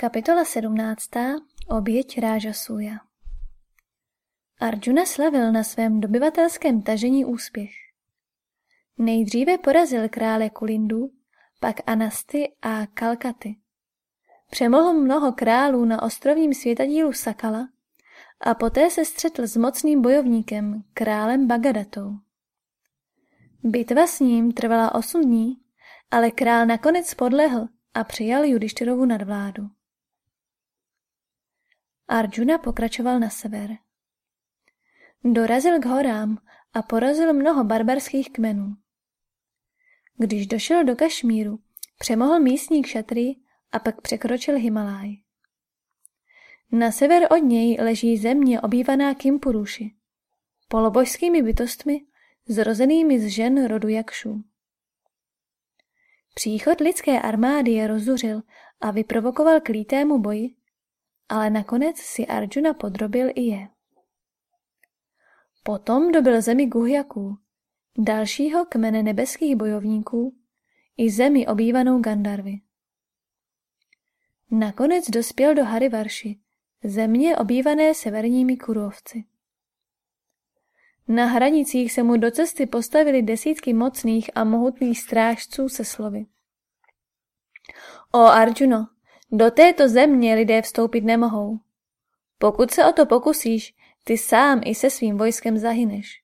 Kapitola 17. Oběť Rážasuja Arjuna slavil na svém dobyvatelském tažení úspěch. Nejdříve porazil krále Kulindu, pak Anasty a Kalkaty. Přemohl mnoho králů na ostrovním světadílu Sakala a poté se střetl s mocným bojovníkem, králem Bagadatou. Bitva s ním trvala osm dní, ale král nakonec podlehl a přijal Judištyrovu nadvládu. Arjuna pokračoval na sever. Dorazil k horám a porazil mnoho barbarských kmenů. Když došel do Kašmíru, přemohl místní kšatry a pak překročil Himalaj. Na sever od něj leží země obývaná Kimpuruši, polobožskými bytostmi, zrozenými z žen rodu Jakšů. Příchod lidské armády je rozuřil a vyprovokoval k lítému boji, ale nakonec si Arjuna podrobil i je. Potom dobil zemi Guhjaků, dalšího kmene nebeských bojovníků, i zemi obývanou Gandarvy. Nakonec dospěl do Harivarši, země obývané severními kurovci. Na hranicích se mu do cesty postavili desítky mocných a mohutných strážců se slovy. O Arjuno, do této země lidé vstoupit nemohou. Pokud se o to pokusíš, ty sám i se svým vojskem zahyneš.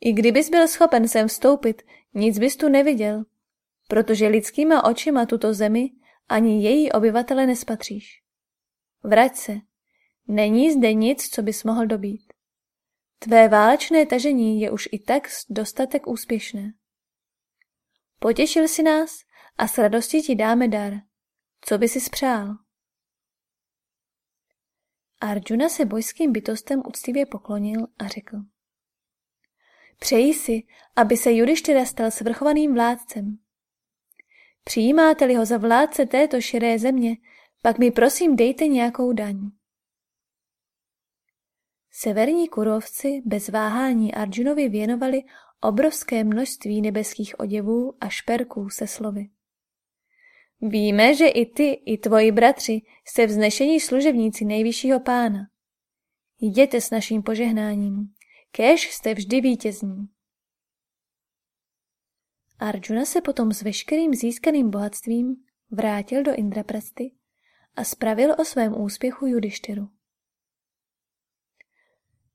I kdybys byl schopen sem vstoupit, nic bys tu neviděl, protože lidskýma očima tuto zemi ani její obyvatele nespatříš. Vrať se, není zde nic, co bys mohl dobít. Tvé válečné tažení je už i tak dostatek úspěšné. Potěšil si nás a s radostí ti dáme dar. Co by si spřál? Arjuna se bojským bytostem úctivě poklonil a řekl. Přeji si, aby se Judištyra stal svrchovaným vládcem. Přijímáte-li ho za vládce této širé země, pak mi prosím dejte nějakou daň. Severní kurovci bez váhání Arjunovi věnovali obrovské množství nebeských oděvů a šperků se slovy. Víme, že i ty, i tvoji bratři jste vznešení služebníci nejvyššího pána. Jděte s naším požehnáním, kéž jste vždy vítězní. Arjuna se potom s veškerým získaným bohatstvím vrátil do Indraprasty a spravil o svém úspěchu Judištyru.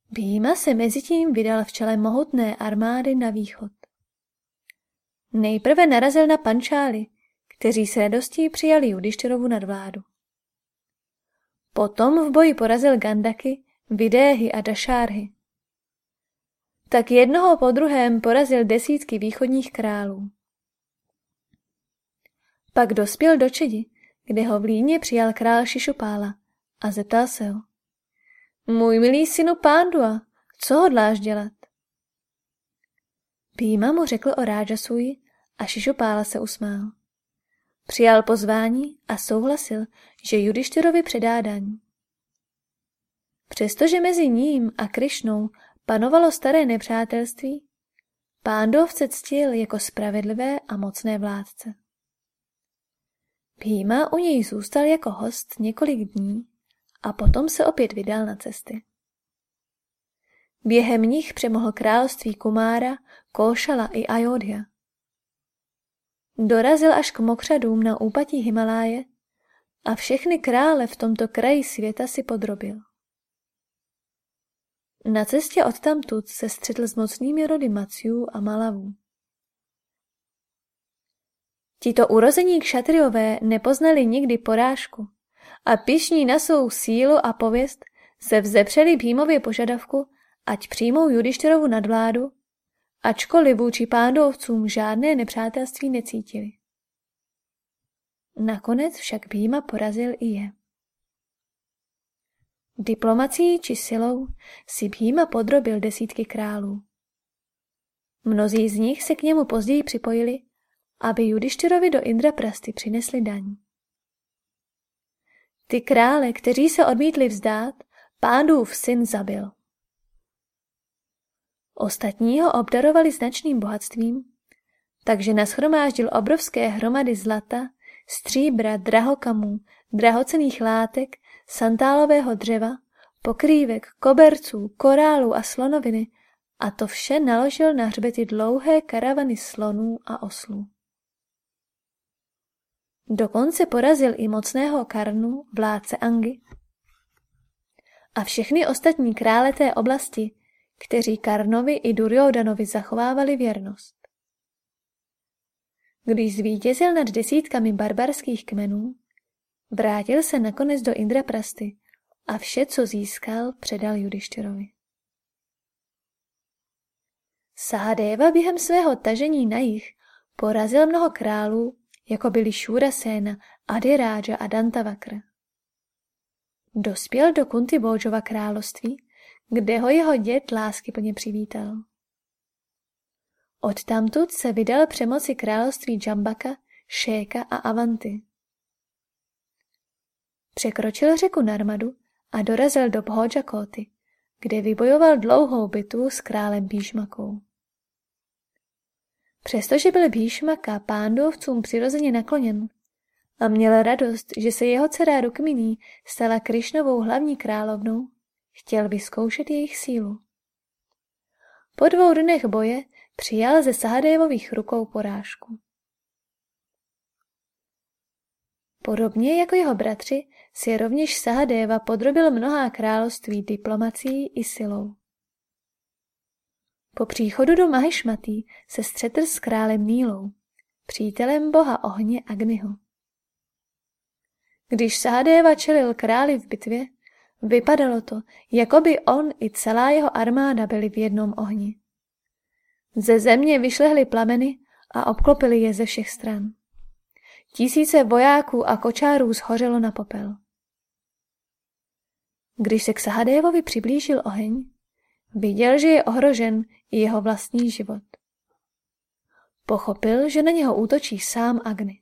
Býma se mezitím vydal v čele mohutné armády na východ. Nejprve narazil na pančály, kteří s radostí přijali Judištyrovu nadvládu. Potom v boji porazil Gandaky, Vidéhy a Dašárhy. Tak jednoho po druhém porazil desítky východních králů. Pak dospěl do Čedi, kde ho v Líně přijal král Šišupála a zeptal se ho. Můj milý synu Pándua, co hodláš dělat? Píma mu řekl o Rážasuji a Šišupála se usmál. Přijal pozvání a souhlasil, že Judištyrovi předá daň. Přestože mezi ním a Krišnou panovalo staré nepřátelství, pándovce ctil jako spravedlivé a mocné vládce. Píma u něj zůstal jako host několik dní a potom se opět vydal na cesty. Během nich přemohl království Kumára, Kóšala i Ajodhya. Dorazil až k mokřadům na úpatí Himaláje a všechny krále v tomto kraji světa si podrobil. Na cestě odtamtud se střetl s mocnými rody Maciů a Malavů. Tito urození kšatriové nepoznali nikdy porážku a pišní na svou sílu a pověst se vzepřeli Bhímově požadavku, ať přijmou Judištyrovu nadvládu ačkoliv vůči pándovcům žádné nepřátelství necítili. Nakonec však Bíma porazil i je. Diplomací či silou si Bíma podrobil desítky králů. Mnozí z nich se k němu později připojili, aby Judištyrovi do Indraprasty přinesli daň. Ty krále, kteří se odmítli vzdát, pádův syn zabil. Ostatní ho obdarovali značným bohatstvím, takže naschromáždil obrovské hromady zlata, stříbra, drahokamů, drahocených látek, santálového dřeva, pokrývek, koberců, korálů a slonoviny a to vše naložil na hřbety dlouhé karavany slonů a oslů. Dokonce porazil i mocného Karnu, vládce Angy, a všechny ostatní krále té oblasti, kteří Karnovi i Duryodanovi zachovávali věrnost. Když zvítězil nad desítkami barbarských kmenů, vrátil se nakonec do Indraprasty a vše, co získal, předal Judištyrovi. Sahadeva během svého tažení na jich porazil mnoho králů, jako byli Shurasena, Adirája a Dantavakr. Dospěl do Kunty Bojova království, kde ho jeho děd lásky plně přivítal. Odtamtud se vydal přemoci království Džambaka, Šéka a Avanty. Překročil řeku Narmadu a dorazil do Bhojakóty, kde vybojoval dlouhou bitvu s králem Bíšmakou. Přestože byl Bíšmaka pándovcům přirozeně nakloněn a měl radost, že se jeho dcera Rukminí stala Krišnovou hlavní královnou, chtěl vyzkoušet jejich sílu. Po dvou dnech boje přijal ze Sahadévových rukou porážku. Podobně jako jeho bratři si rovněž Sahadeva podrobil mnohá království diplomací i silou. Po příchodu do Mahishmatý se střetl s králem Nílou, přítelem boha ohně Agniho. Když Sahadeva čelil králi v bitvě, vypadalo to, jako by on i celá jeho armáda byli v jednom ohni. Ze země vyšlehly plameny a obklopili je ze všech stran. Tisíce vojáků a kočárů zhořelo na popel. Když se k Sahadévovi přiblížil oheň, viděl, že je ohrožen i jeho vlastní život. Pochopil, že na něho útočí sám Agni.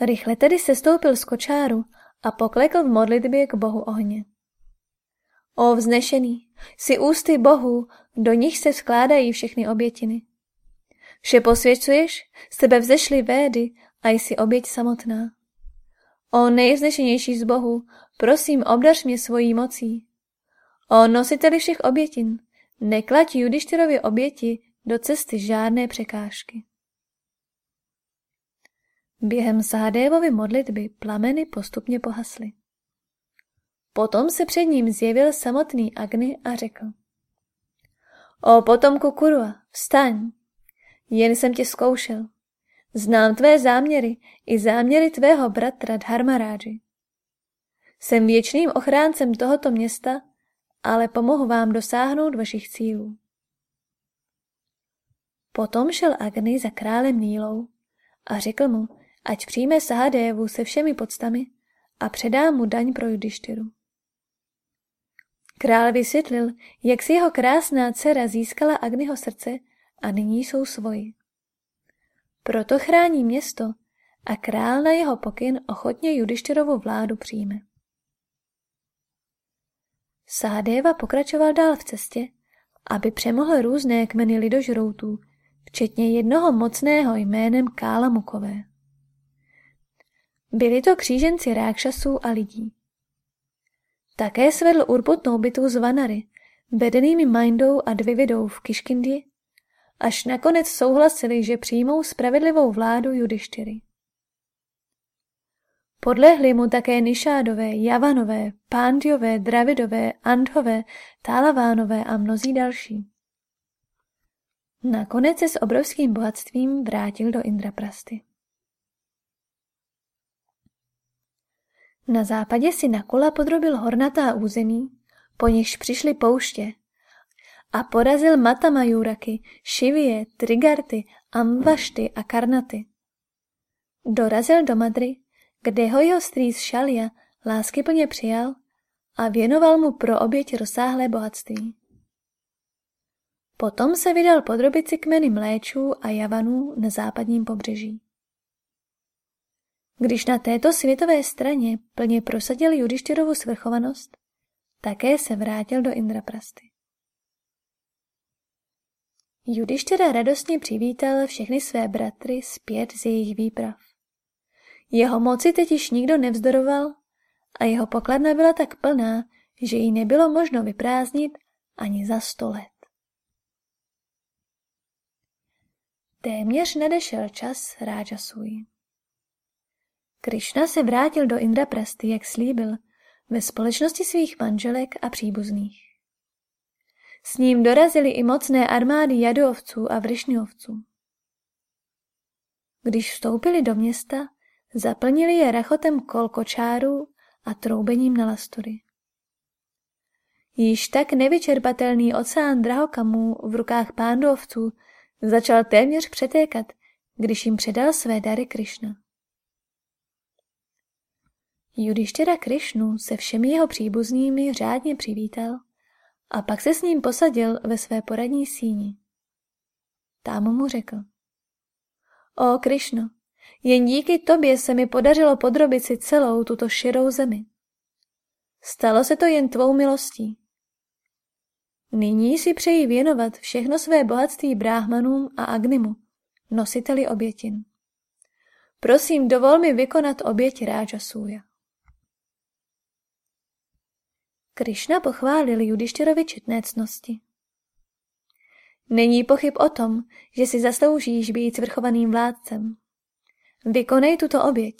Rychle tedy sestoupil z kočáru a poklekl v modlitbě k bohu ohně. O vznešený, si ústy bohů, do nich se skládají všechny obětiny. Vše posvědčuješ, z tebe vzešly védy a jsi oběť samotná. O nejvznešenější z bohů, prosím, obdař mě svojí mocí. O nositeli všech obětin, neklať Judištyrovi oběti do cesty žádné překážky. Během Sahadévovy modlitby plameny postupně pohasly. Potom se před ním zjevil samotný Agni a řekl. O potomku Kurua, vstaň, jen jsem tě zkoušel. Znám tvé záměry i záměry tvého bratra Dharmaráži. Jsem věčným ochráncem tohoto města, ale pomohu vám dosáhnout vašich cílů. Potom šel Agni za králem Nílou a řekl mu, ať přijme Sahadévu se všemi podstami a předá mu daň pro Judištyru. Král vysvětlil, jak si jeho krásná dcera získala Agniho srdce a nyní jsou svoji. Proto chrání město a král na jeho pokyn ochotně Judištyrovu vládu přijme. Sahadeva pokračoval dál v cestě, aby přemohl různé kmeny lidožroutů, včetně jednoho mocného jménem Kála Mukové. Byli to kříženci rákšasů a lidí. Také svedl urputnou bitvu z Vanary, vedenými Mindou a Dvividou v Kiškindi, až nakonec souhlasili, že přijmou spravedlivou vládu Judištyry. Podlehli mu také Nišádové, Javanové, Pándiové, Dravidové, Andhové, Tálavánové a mnozí další. Nakonec se s obrovským bohatstvím vrátil do Indraprasty. Na západě si Nakula podrobil hornatá území, po nichž přišly pouště a porazil Matamajuraky, Šivie, Trigarty, Amvašty a Karnaty. Dorazil do Madry, kde ho jeho strýc Šalia láskyplně přijal a věnoval mu pro oběť rozsáhlé bohatství. Potom se vydal podrobit si kmeny mléčů a javanů na západním pobřeží. Když na této světové straně plně prosadil Judištyrovu svrchovanost, také se vrátil do Indraprasty. Judištěra radostně přivítal všechny své bratry zpět z jejich výprav. Jeho moci teď již nikdo nevzdoroval a jeho pokladna byla tak plná, že ji nebylo možno vyprázdnit ani za sto let. Téměř nadešel čas Rájasuji. Krišna se vrátil do Indraprasty, jak slíbil, ve společnosti svých manželek a příbuzných. S ním dorazily i mocné armády jadovců a vršňovců. Když vstoupili do města, zaplnili je rachotem kolkočárů a troubením na lastury. Již tak nevyčerpatelný oceán drahokamů v rukách pándovců začal téměř přetékat, když jim předal své dary Krišna. Judištěra Krišnu se všemi jeho příbuznými řádně přivítal a pak se s ním posadil ve své poradní síni. Tam mu řekl. O Krišno, jen díky tobě se mi podařilo podrobit si celou tuto širou zemi. Stalo se to jen tvou milostí. Nyní si přeji věnovat všechno své bohatství bráhmanům a agnimu, nositeli obětin. Prosím, dovol mi vykonat oběť Ráža Krišna pochválil Judištěrovi četné cnosti. Není pochyb o tom, že si zasloužíš být svrchovaným vládcem. Vykonej tuto oběť.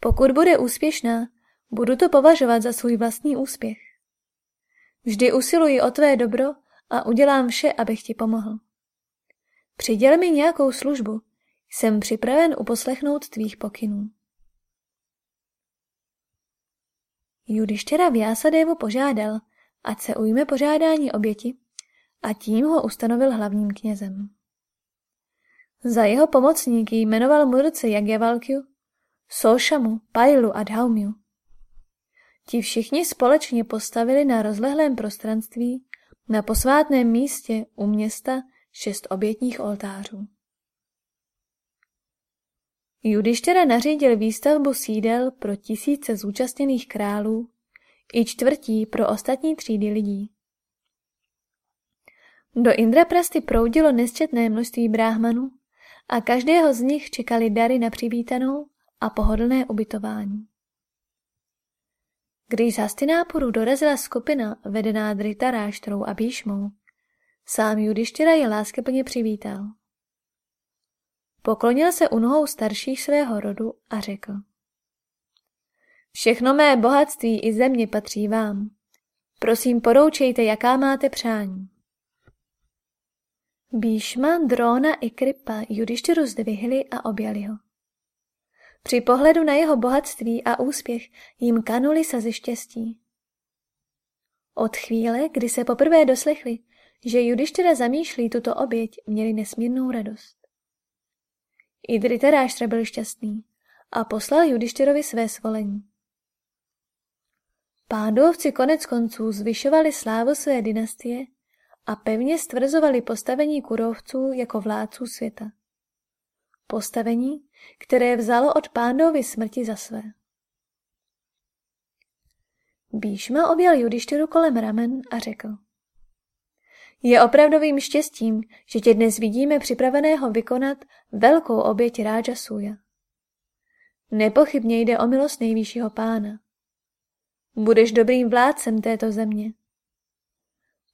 Pokud bude úspěšná, budu to považovat za svůj vlastní úspěch. Vždy usiluji o tvé dobro a udělám vše, abych ti pomohl. Přiděl mi nějakou službu, jsem připraven uposlechnout tvých pokynů. Judištěra Vyasadevu požádal, ať se ujme požádání oběti a tím ho ustanovil hlavním knězem. Za jeho pomocníky jmenoval mudrce Jagyavalkyu, Sošamu, Pailu a Dhaumiu. Ti všichni společně postavili na rozlehlém prostranství na posvátném místě u města šest obětních oltářů. Judištěra nařídil výstavbu sídel pro tisíce zúčastněných králů i čtvrtí pro ostatní třídy lidí. Do Indraprasty proudilo nesčetné množství bráhmanů a každého z nich čekali dary na přivítanou a pohodlné ubytování. Když z Hastinápuru dorazila skupina vedená Dritaráštrou a Bíšmou, sám Judištěra je láskyplně přivítal. Poklonil se u nohou starších svého rodu a řekl. Všechno mé bohatství i země patří vám. Prosím, poroučejte, jaká máte přání. Bíšma, Drona i Kripa Judištěru zdvihli a objali ho. Při pohledu na jeho bohatství a úspěch jim kanuli ze štěstí. Od chvíle, kdy se poprvé doslechli, že Judištěra zamýšlí tuto oběť, měli nesmírnou radost. I Dritaráštra byl šťastný a poslal Judištěrovi své svolení. Pádovci konec konců zvyšovali slávu své dynastie a pevně stvrzovali postavení kurovců jako vládců světa. Postavení, které vzalo od pándovy smrti za své. Bíšma objel Judištěru kolem ramen a řekl. Je opravdovým štěstím, že tě dnes vidíme připraveného vykonat velkou oběť Ráža Suja. Nepochybně jde o milost nejvyššího pána. Budeš dobrým vládcem této země.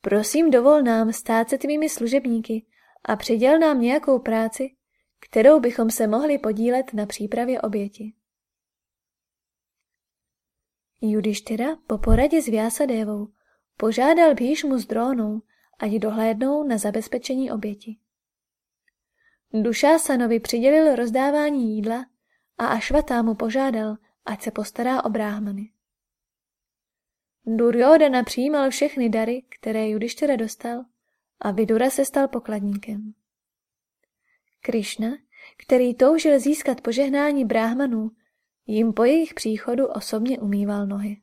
Prosím, dovol nám stát se tvými služebníky a přiděl nám nějakou práci, kterou bychom se mohli podílet na přípravě oběti. Judištyra po poradě s Vyasadevou požádal Bhíšmu s drónou, ať dohlédnou na zabezpečení oběti. Dušásanovi přidělil rozdávání jídla a Ašvatá mu požádal, ať se postará o bráhmany. Duryodhana přijímal všechny dary, které Judištěra dostal a Vidura se stal pokladníkem. Krišna, který toužil získat požehnání bráhmanů, jim po jejich příchodu osobně umýval nohy.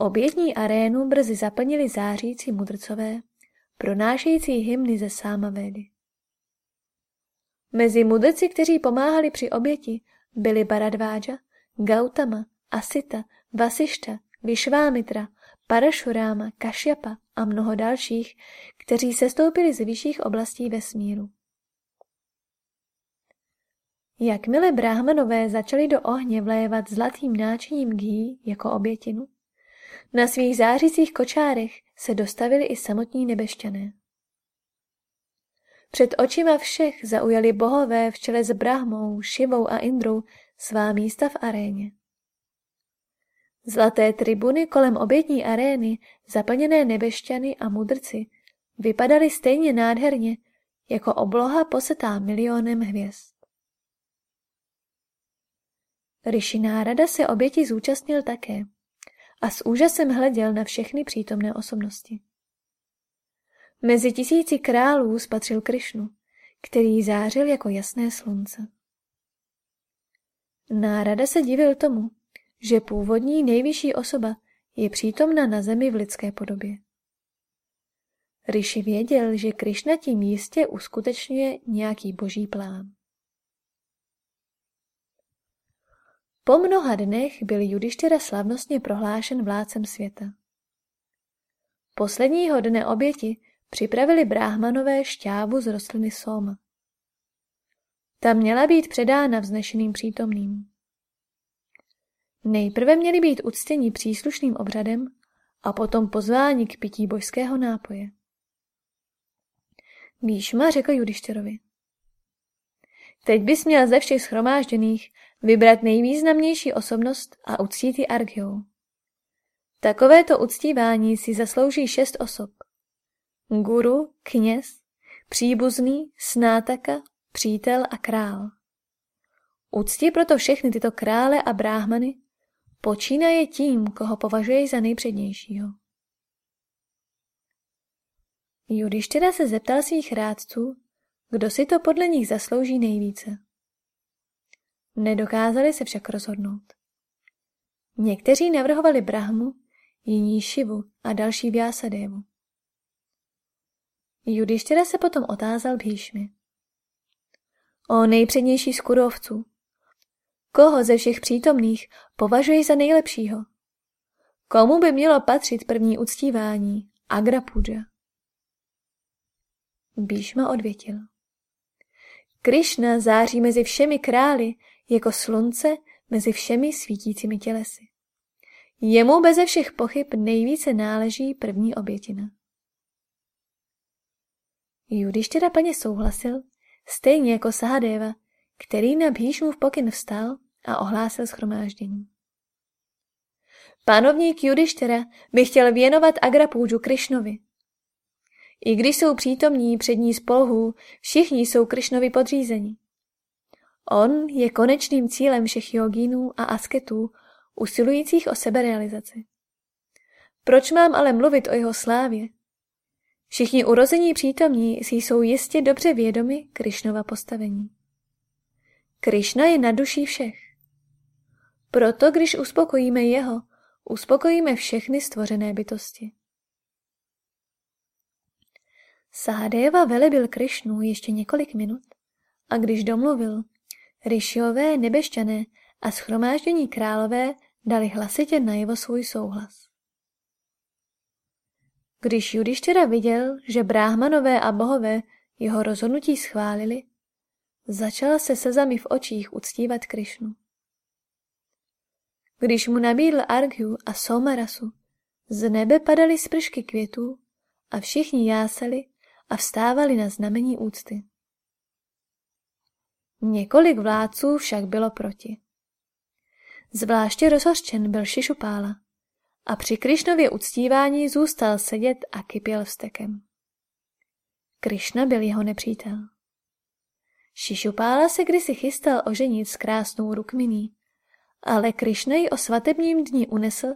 Obětní arénu brzy zaplnili zářící mudrcové, pronášející hymny ze Sámavédy. Mezi mudrci, kteří pomáhali při oběti, byli Baradváža, Gautama, Asita, Vasišta, Vyšvámitra, Parašuráma, Kašyapa a mnoho dalších, kteří sestoupili z vyšších oblastí vesmíru. Jakmile bráhmanové začali do ohně vlévat zlatým náčiním gý jako obětinu, na svých zářících kočárech se dostavili i samotní nebešťané. Před očima všech zaujali bohové v čele s Brahmou, Šivou a Indrou svá místa v aréně. Zlaté tribuny kolem obětní arény, zaplněné nebešťany a mudrci, vypadaly stejně nádherně, jako obloha posetá milionem hvězd. Rishi Nárada se oběti zúčastnil také a s úžasem hleděl na všechny přítomné osobnosti. Mezi tisíci králů spatřil Krišnu, který zářil jako jasné slunce. Nárada se divil tomu, že původní nejvyšší osoba je přítomna na zemi v lidské podobě. Rishi věděl, že Krišna tím jistě uskutečňuje nějaký boží plán. Po mnoha dnech byl Judištěra slavnostně prohlášen vládcem světa. Posledního dne oběti připravili bráhmanové šťávu z rostliny soma. Ta měla být předána vznešeným přítomným. Nejprve měli být uctěni příslušným obřadem a potom pozváni k pití božského nápoje. Bíšma řekl Judištěrovi. Teď bys měl ze všech schromážděných vybrat nejvýznamnější osobnost a uctít ji argiou. Takovéto uctívání si zaslouží šest osob. Guru, kněz, příbuzný, snátaka, přítel a král. Ucti proto všechny tyto krále a bráhmany, počínaje tím, koho považuješ za nejpřednějšího. Judištěra se zeptal svých rádců, kdo si to podle nich zaslouží nejvíce. Nedokázali se však rozhodnout. Někteří navrhovali Brahmu, jiní Šivu a další Vyasadévu. Judištěra se potom otázal Bhíšmi. O nejpřednější z kurovců, koho ze všech přítomných považuješ za nejlepšího? Komu by mělo patřit první uctívání, Agra Puja? Bíšma odvětil. Krišna září mezi všemi králi jako slunce mezi všemi svítícími tělesy. Jemu beze všech pochyb nejvíce náleží první obětina. Judištěra plně souhlasil, stejně jako Sahadeva, který na v pokyn vstal a ohlásil schromáždění. Pánovník Judištěra by chtěl věnovat Agrapůžu Krišnovi. I když jsou přítomní přední spolhů, všichni jsou Krišnovi podřízeni. On je konečným cílem všech jogínů a asketů, usilujících o seberealizaci. Proč mám ale mluvit o jeho slávě? Všichni urození přítomní si jsou jistě dobře vědomi Krišnova postavení. Krišna je na duší všech. Proto, když uspokojíme jeho, uspokojíme všechny stvořené bytosti. Sahadeva velebil Krišnu ještě několik minut a když domluvil, Ryšiové nebešťané a schromáždění králové dali hlasitě najevo svůj souhlas. Když Judištěra viděl, že bráhmanové a bohové jeho rozhodnutí schválili, začal se sezami v očích uctívat Krišnu. Když mu nabídl Argyu a Somarasu, z nebe padaly spršky květů a všichni jásali a vstávali na znamení úcty. Několik vládců však bylo proti. Zvláště rozhořčen byl Šišupála a při Krišnově uctívání zůstal sedět a kypěl vstekem. Krišna byl jeho nepřítel. Šišupála se kdysi chystal oženit s krásnou Rukminí, ale Krišna ji o svatebním dni unesl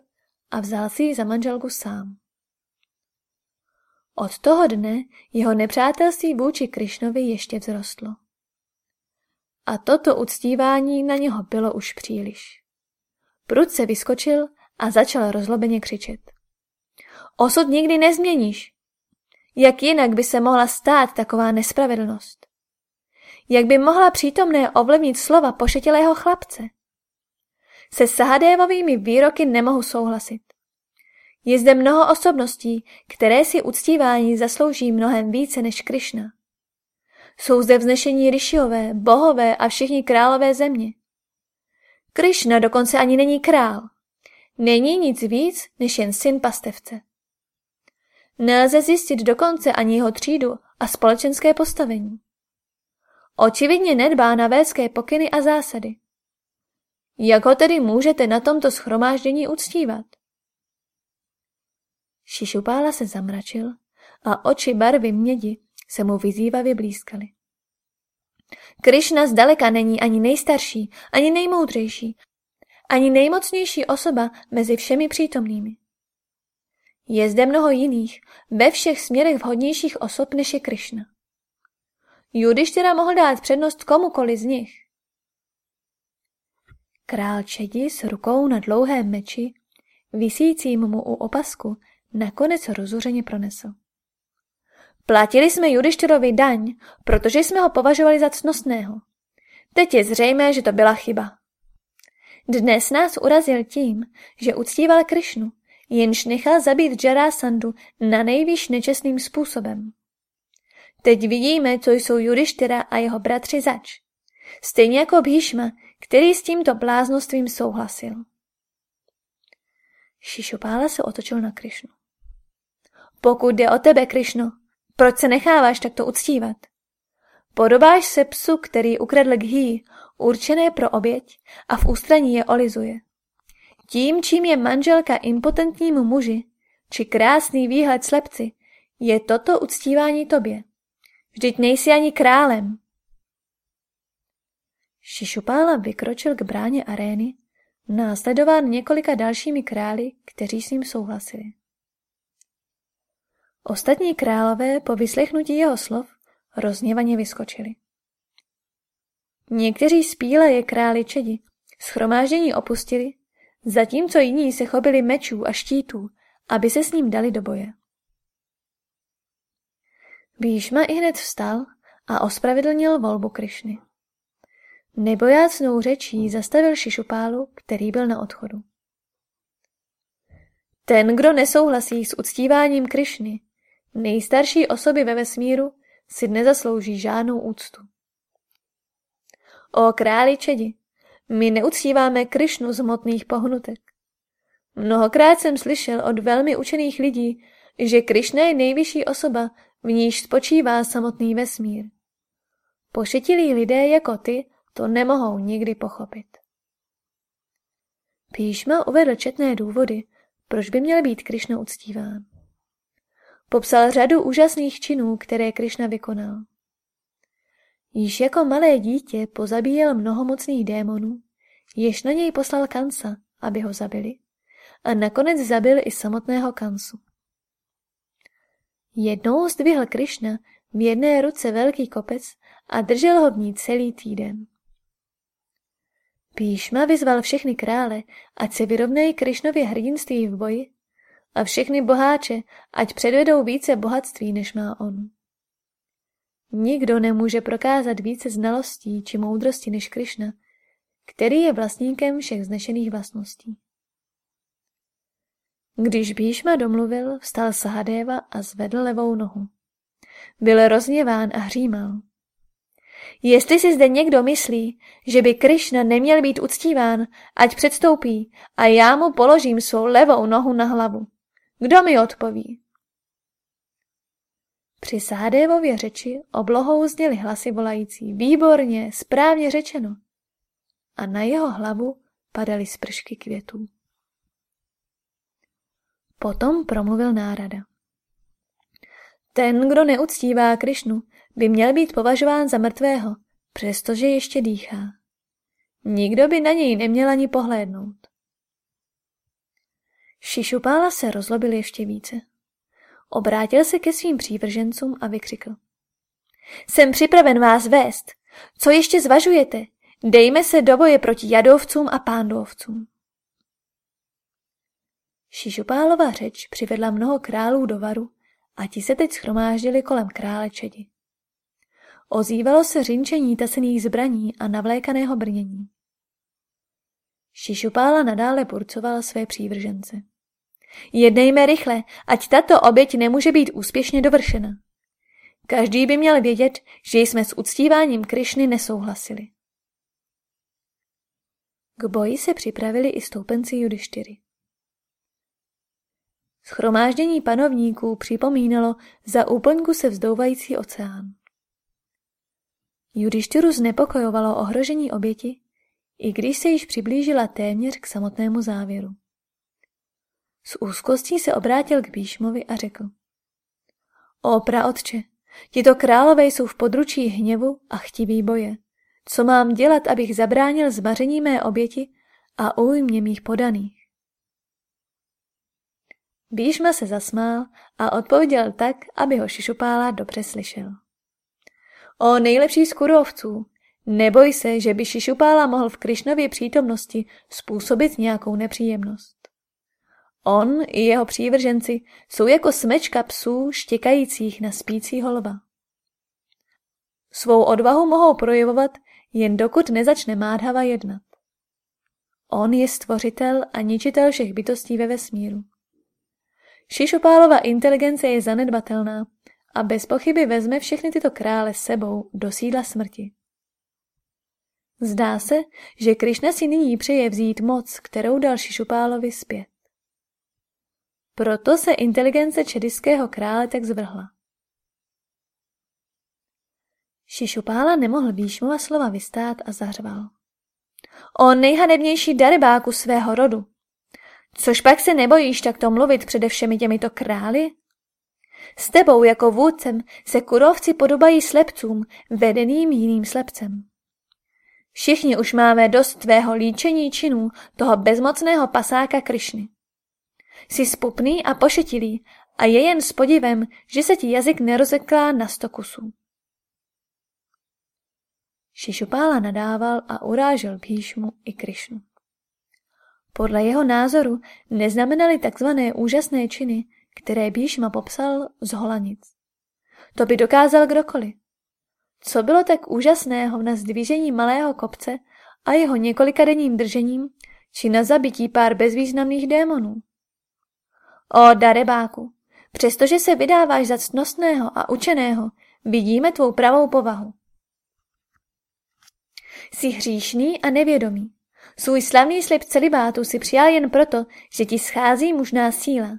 a vzal si ji za manželku sám. Od toho dne jeho nepřátelství vůči Krišnovi ještě vzrostlo. A toto uctívání na něho bylo už příliš. Prudce vyskočil a začal rozlobeně křičet. Osud nikdy nezměníš. Jak jinak by se mohla stát taková nespravedlnost? Jak by mohla přítomné ovlivnit slova pošetilého chlapce? Se Sahadévovými výroky nemohu souhlasit. Je zde mnoho osobností, které si uctívání zaslouží mnohem více než Krišna. Jsou zde vznešení ryšiové, bohové a všichni králové země. Krišna dokonce ani není král. Není nic víc než jen syn pastevce. Nelze zjistit dokonce ani jeho třídu a společenské postavení. Očividně nedbá na védské pokyny a zásady. Jak ho tedy můžete na tomto schromáždění uctívat? Šišupála se zamračil a oči barvy mědi se mu vyzývavě blízkaly. Krišna zdaleka není ani nejstarší, ani nejmoudřejší, ani nejmocnější osoba mezi všemi přítomnými. Je zde mnoho jiných, ve všech směrech vhodnějších osob než je Krišna. Judištěra mohl dát přednost komukoli z nich. Král Čedi s rukou na dlouhém meči, visícím mu u opasku, nakonec rozuřeně pronesl. Platili jsme Judištěrovi daň, protože jsme ho považovali za cnostného. Teď je zřejmé, že to byla chyba. Dnes nás urazil tím, že uctíval Krišnu, jenž nechal zabít Jarasandu na nejvýš nečestným způsobem. Teď vidíme, co jsou Judištěra a jeho bratři zač. Stejně jako Bhishma, který s tímto bláznostvím souhlasil. Šišupála se otočil na Krišnu. Pokud jde o tebe, Krišno, proč se necháváš takto uctívat? Podobáš se psu, který ukradl ghý, určené pro oběť a v ústraní je olizuje. Tím, čím je manželka impotentnímu muži, či krásný výhled slepci, je toto uctívání tobě. Vždyť nejsi ani králem. Šišupála vykročil k bráně arény, následován několika dalšími králi, kteří s ním souhlasili. Ostatní králové po vyslechnutí jeho slov rozněvaně vyskočili. Někteří spíle je králi čedi, schromáždění opustili, zatímco jiní se chopili mečů a štítů, aby se s ním dali do boje. Bíšma i hned vstal a ospravedlnil volbu Krišny. Nebojácnou řečí zastavil Šišupálu, který byl na odchodu. Ten, kdo nesouhlasí s uctíváním Krišny, nejstarší osoby ve vesmíru, si nezaslouží žádnou úctu. O králi Čedi, my neuctíváme Krišnu z hmotných pohnutek. Mnohokrát jsem slyšel od velmi učených lidí, že Krišna je nejvyšší osoba, v níž spočívá samotný vesmír. Pošetilí lidé jako ty to nemohou nikdy pochopit. Píšma uvedl četné důvody, proč by měl být Krišna uctíván. Popsal řadu úžasných činů, které Krišna vykonal. Již jako malé dítě pozabíjel mnoho mocných démonů, jež na něj poslal Kansa, aby ho zabili, a nakonec zabil i samotného Kansu. Jednou zdvihl Krišna v jedné ruce velký kopec a držel ho v ní celý týden. Píšma vyzval všechny krále, ať se vyrovnají Krišnově hrdinství v boji a všechny boháče, ať předvedou více bohatství, než má on. Nikdo nemůže prokázat více znalostí či moudrosti než Krišna, který je vlastníkem všech znešených vlastností. Když Bíšma domluvil, vstal Sahadeva a zvedl levou nohu. Byl rozněván a hřímal. Jestli si zde někdo myslí, že by Krišna neměl být uctíván, ať předstoupí a já mu položím svou levou nohu na hlavu. Kdo mi odpoví? Při Sádévově řeči oblohou zněly hlasy volající výborně, správně řečeno. A na jeho hlavu padaly spršky květů. Potom promluvil nárada. Ten, kdo neuctívá Krišnu, by měl být považován za mrtvého, přestože ještě dýchá. Nikdo by na něj neměl ani pohlédnout. Šišupála se rozlobil ještě více. Obrátil se ke svým přívržencům a vykřikl. Jsem připraven vás vést. Co ještě zvažujete? Dejme se do boje proti jadovcům a pándovcům. Šišupálova řeč přivedla mnoho králů do varu a ti se teď schromáždili kolem krále Čedi. Ozývalo se řinčení tasených zbraní a navlékaného brnění. Šišupála nadále burcovala své přívržence. Jednejme rychle, ať tato oběť nemůže být úspěšně dovršena. Každý by měl vědět, že jsme s uctíváním Krišny nesouhlasili. K boji se připravili i stoupenci Judištyry. Schromáždění panovníků připomínalo za úplňku se vzdouvající oceán. Judištyru znepokojovalo ohrožení oběti, i když se již přiblížila téměř k samotnému závěru. S úzkostí se obrátil k Bíšmovi a řekl. O praotče, tito králové jsou v područí hněvu a chtiví boje. Co mám dělat, abych zabránil zmaření mé oběti a újmě mých podaných? Bíšma se zasmál a odpověděl tak, aby ho Šišupála dobře slyšel. O nejlepší z kurovců, neboj se, že by Šišupála mohl v Krišnově přítomnosti způsobit nějakou nepříjemnost. On i jeho přívrženci jsou jako smečka psů štěkajících na spící holba. Svou odvahu mohou projevovat, jen dokud nezačne Mádhava jednat. On je stvořitel a ničitel všech bytostí ve vesmíru. Šišupálova inteligence je zanedbatelná a bez pochyby vezme všechny tyto krále sebou do sídla smrti. Zdá se, že Krišna si nyní přeje vzít moc, kterou dal Šišupálovi zpět. Proto se inteligence čediského krále tak zvrhla. Šišupála nemohl Výšmova slova vystát a zařval. O nejhanebnější darebáku svého rodu! Což pak se nebojíš takto mluvit přede všemi těmito králi? S tebou jako vůdcem se kurovci podobají slepcům, vedeným jiným slepcem. Všichni už máme dost tvého líčení činů toho bezmocného pasáka Krišny. Jsi spupný a pošetilý a je jen s podivem, že se ti jazyk nerozeklá na sto kusů. Šišupála nadával a urážel Píšmu i Krišnu. Podle jeho názoru neznamenaly takzvané úžasné činy, které Bíšma popsal z Holanic. To by dokázal kdokoliv. Co bylo tak úžasného na zdvížení malého kopce a jeho několikadenním držením, či na zabití pár bezvýznamných démonů? O darebáku, přestože se vydáváš za ctnostného a učeného, vidíme tvou pravou povahu. Jsi hříšný a nevědomý. Svůj slavný slib celibátu si přijal jen proto, že ti schází mužná síla.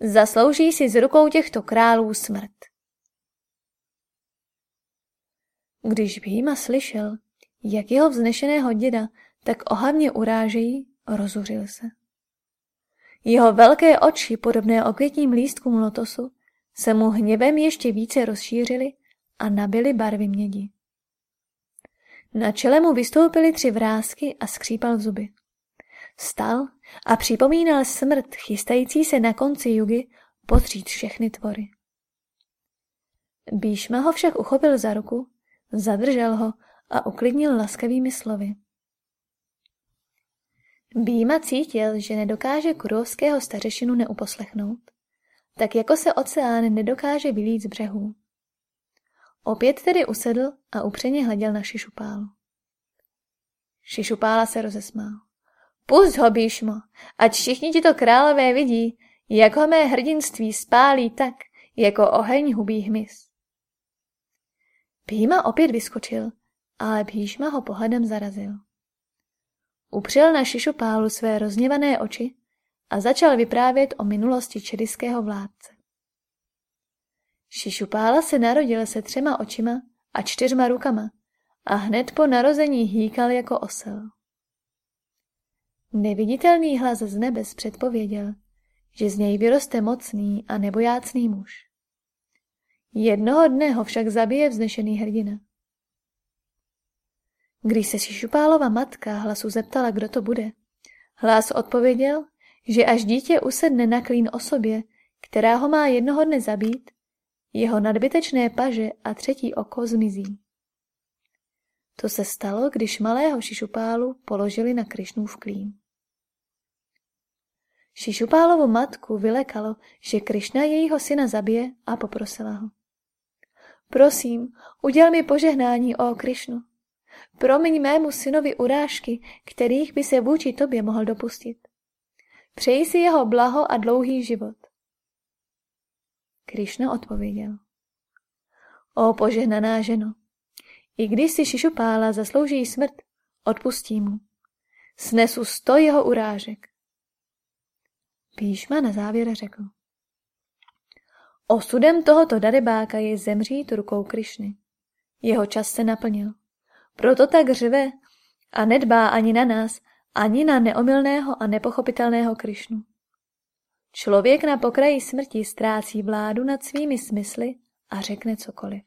Zaslouží si z rukou těchto králů smrt. Když Bhýma slyšel, jak jeho vznešeného děda tak ohavně urážejí, rozuřil se. Jeho velké oči, podobné okvětním lístkům lotosu, se mu hněvem ještě více rozšířily a nabily barvy mědi. Na čele mu vystoupily tři vrázky a skřípal zuby. Vstal a připomínal smrt chystající se na konci jugy potřít všechny tvory. Bíšma ho však uchopil za ruku, zadržel ho a uklidnil laskavými slovy. Býma cítil, že nedokáže kurovského stařešinu neuposlechnout, tak jako se oceán nedokáže vylít z břehů. Opět tedy usedl a upřeně hleděl na Šišupálu. Šišupála se rozesmál. Pust ho, Bíšmo, ať všichni tito králové vidí, jak ho mé hrdinství spálí tak, jako oheň hubí hmyz. Píma opět vyskočil, ale Bíšma ho pohledem zarazil. Upřel na Šišupálu své rozněvané oči a začal vyprávět o minulosti čediského vládce. Šišupála se narodil se třema očima a čtyřma rukama a hned po narození hýkal jako osel. Neviditelný hlas z nebes předpověděl, že z něj vyroste mocný a nebojácný muž. Jednoho dne ho však zabije vznešený hrdina. Když se Šišupálova matka hlasu zeptala, kdo to bude, hlas odpověděl, že až dítě usedne na klín osobě, která ho má jednoho dne zabít, jeho nadbytečné paže a třetí oko zmizí. To se stalo, když malého Šišupálu položili na Krišnův klín. Šišupálovu matku vylekalo, že Krišna jejího syna zabije a poprosila ho. Prosím, uděl mi požehnání, o Krišnu. Promiň mému synovi urážky, kterých by se vůči tobě mohl dopustit. Přeji si jeho blaho a dlouhý život. Krišna odpověděl. O požehnaná ženo, i když si Šišupála zaslouží smrt, odpustí mu. Snesu sto jeho urážek. Píšma na závěr řekl. Osudem tohoto darebáka je zemřít rukou Krišny. Jeho čas se naplnil. Proto tak řve a nedbá ani na nás, ani na neomylného a nepochopitelného Krišnu. Člověk na pokraji smrti ztrácí vládu nad svými smysly a řekne cokoliv.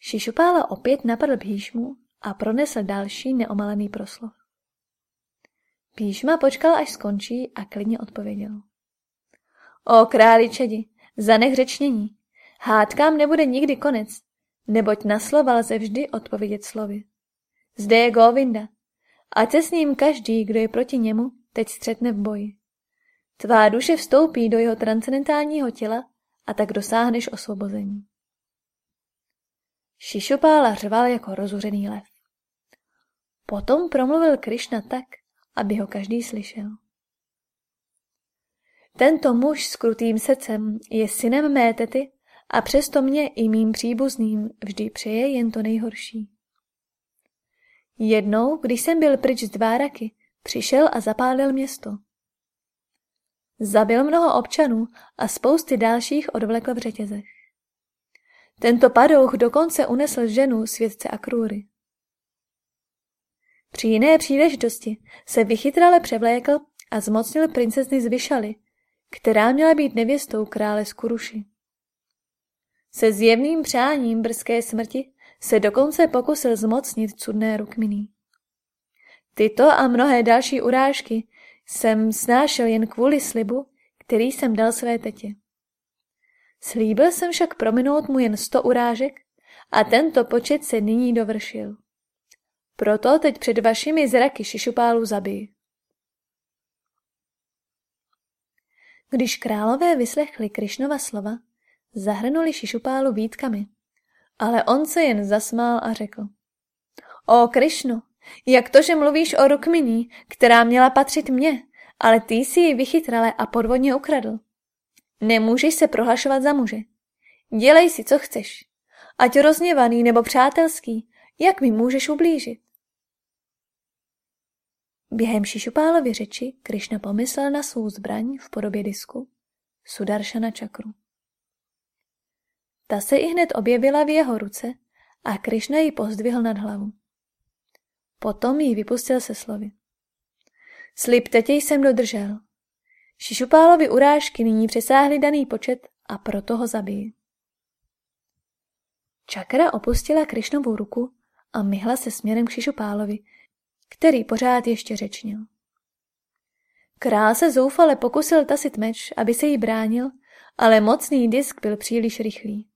Šišupála opět napadl Bhíšmu a pronesl další neomalený proslov. Píšma počkal, až skončí a klidně odpověděl. O králi čedi, zanech řečnění. Hádkám nebude nikdy konec, neboť na slova lze vždy odpovědět slovy. Zde je Govinda. Ať se s ním každý, kdo je proti němu, teď střetne v boji. Tvá duše vstoupí do jeho transcendentálního těla a tak dosáhneš osvobození. Šišupála řval jako rozuřený lev. Potom promluvil Krišna tak, aby ho každý slyšel. Tento muž s krutým srdcem je synem mé tety a přesto mě i mým příbuzným vždy přeje jen to nejhorší. Jednou, když jsem byl pryč z Dváraky, přišel a zapálil město. Zabil mnoho občanů a spousty dalších odvlekl v řetězech. Tento padouch dokonce unesl ženu světce Akrůry. Při jiné příležitosti se vychytrale převlékl a zmocnil princezny z Vyšaly, která měla být nevěstou krále z Kuruši. Se zjevným přáním brzké smrti se dokonce pokusil zmocnit cudné rukminý. Tyto a mnohé další urážky jsem snášel jen kvůli slibu, který jsem dal své tetě. Slíbil jsem však prominout mu jen sto urážek a tento počet se nyní dovršil. Proto teď před vašimi zraky šišupálu zabij. Když králové vyslechli Krišnova slova, zahrnuli šišupálu výtkami, ale on se jen zasmál a řekl. O Krišno, jak to, že mluvíš o Rukminí, která měla patřit mně, ale ty si ji vychytrale a podvodně ukradl. Nemůžeš se prohlašovat za muže. Dělej si, co chceš. Ať rozněvaný nebo přátelský, jak mi můžeš ublížit? Během Šišupálovy řeči Krišna pomyslel na svou zbraň v podobě disku, Sudaršana čakru. Ta se i hned objevila v jeho ruce a Krišna ji pozdvihl nad hlavu. Potom ji vypustil se slovy. Slib tetě jsem dodržel. Šišupálovi urážky nyní přesáhly daný počet a proto ho zabiji. Čakra opustila Krišnovou ruku a myhla se směrem k Šišupálovi, který pořád ještě řečnil. Král se zoufale pokusil tasit meč, aby se jí bránil, ale mocný disk byl příliš rychlý.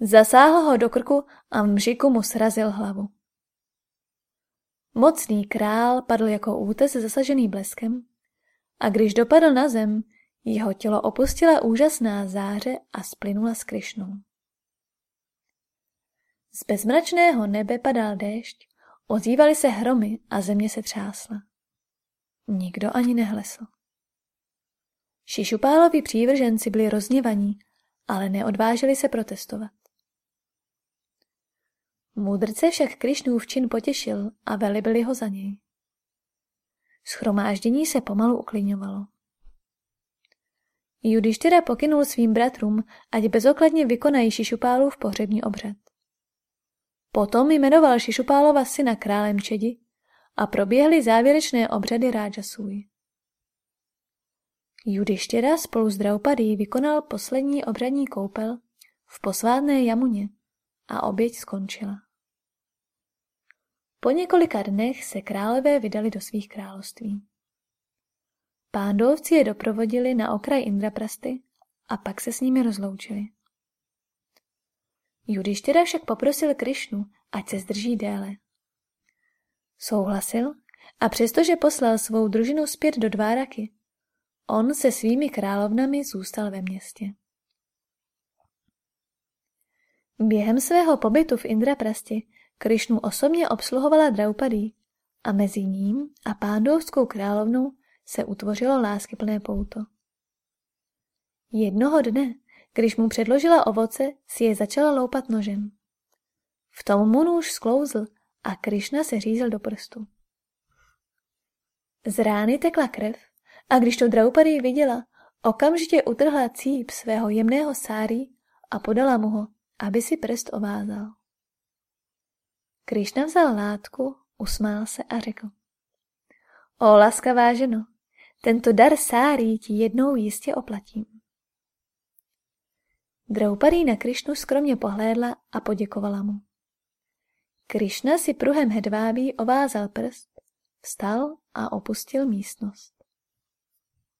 Zasáhl ho do krku a v mžiku mu srazil hlavu. Mocný král padl jako útes zasažený bleskem a když dopadl na zem, jeho tělo opustila úžasná záře a splynula s Krišnou. Z bezmračného nebe padal déšť, ozývaly se hromy a země se třásla. Nikdo ani nehlesl. Šišupálovi přívrženci byli rozněvaní, ale neodvážili se protestovat. Mudrce však Krišnův čin potěšil a velibili ho za něj. Schromáždění se pomalu uklidňovalo. Judištyra pokynul svým bratrům, ať bezokladně vykonají Šišupálův pohřební obřad. Potom jmenoval Šišupálova syna králem Čedi a proběhly závěrečné obřady Rájasůj. Judištěra spolu s Draupadý vykonal poslední obřadní koupel v posvátné jamuně a oběť skončila. Po několika dnech se králové vydali do svých království. Pándovci je doprovodili na okraj Indraprasty a pak se s nimi rozloučili. Judištěra však poprosil Krišnu, ať se zdrží déle. Souhlasil a přestože poslal svou družinu zpět do Dváraky, on se svými královnami zůstal ve městě. Během svého pobytu v Indraprasti Krišnu osobně obsluhovala Draupadý a mezi ním a pándovskou královnou se utvořilo láskyplné pouto. Jednoho dne, když mu předložila ovoce, si je začala loupat nožem. V tom mu nůž sklouzl a Krišna se řízel do prstu. Z rány tekla krev a když to Draupadi viděla, okamžitě utrhla cíp svého jemného sáry a podala mu ho, aby si prst ovázal. Krišna vzal látku, usmál se a řekl. O laskavá ženo, tento dar sáry ti jednou jistě oplatím. Draupadý na Krišnu skromně pohlédla a poděkovala mu. Krišna si pruhem hedvábí ovázal prst, vstal a opustil místnost.